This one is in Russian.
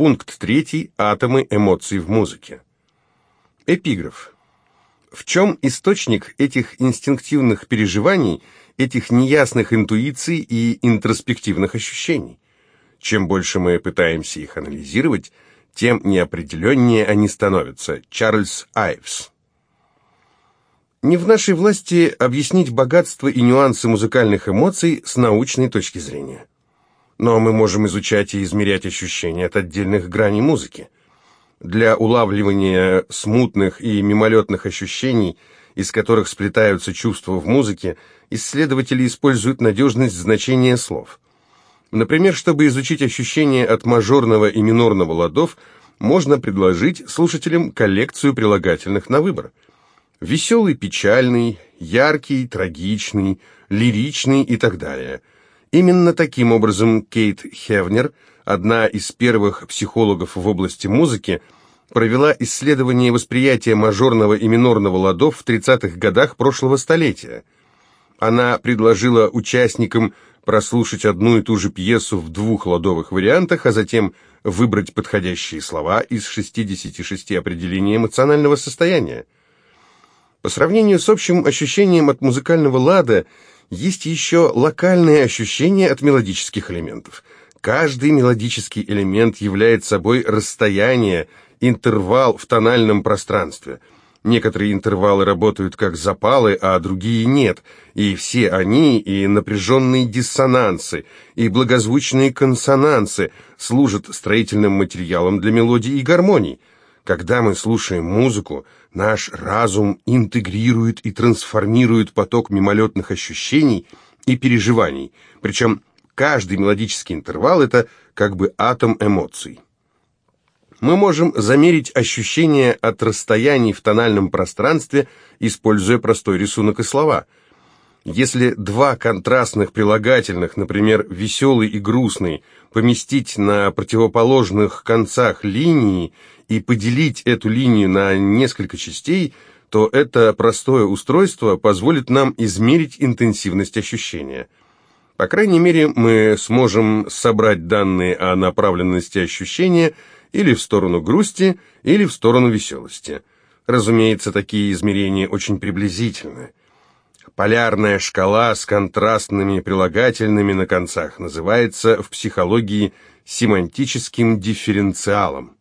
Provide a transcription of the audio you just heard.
Пункт третий. Атомы эмоций в музыке. Эпиграф. В чем источник этих инстинктивных переживаний, этих неясных интуиций и интроспективных ощущений? Чем больше мы пытаемся их анализировать, тем неопределеннее они становятся. Чарльз Айвс. Не в нашей власти объяснить богатство и нюансы музыкальных эмоций с научной точки зрения. Но мы можем изучать и измерять ощущения от отдельных граней музыки. Для улавливания смутных и мимолетных ощущений, из которых сплетаются чувства в музыке, исследователи используют надежность значения слов. Например, чтобы изучить ощущения от мажорного и минорного ладов, можно предложить слушателям коллекцию прилагательных на выбор. Веселый, печальный, яркий, трагичный, лиричный и так далее – Именно таким образом Кейт Хевнер, одна из первых психологов в области музыки, провела исследование восприятия мажорного и минорного ладов в 30-х годах прошлого столетия. Она предложила участникам прослушать одну и ту же пьесу в двух ладовых вариантах, а затем выбрать подходящие слова из 66 определений эмоционального состояния. По сравнению с общим ощущением от музыкального лада – есть еще локальные ощущения от мелодических элементов. Каждый мелодический элемент является собой расстояние, интервал в тональном пространстве. Некоторые интервалы работают как запалы, а другие нет, и все они, и напряженные диссонансы, и благозвучные консонансы служат строительным материалом для мелодий и гармоний. Когда мы слушаем музыку, наш разум интегрирует и трансформирует поток мимолетных ощущений и переживаний, причем каждый мелодический интервал – это как бы атом эмоций. Мы можем замерить ощущения от расстояний в тональном пространстве, используя простой рисунок и слова – если два контрастных прилагательных, например, веселый и грустный, поместить на противоположных концах линии и поделить эту линию на несколько частей, то это простое устройство позволит нам измерить интенсивность ощущения. По крайней мере, мы сможем собрать данные о направленности ощущения или в сторону грусти, или в сторону веселости. Разумеется, такие измерения очень приблизительны. Полярная шкала с контрастными прилагательными на концах называется в психологии семантическим дифференциалом.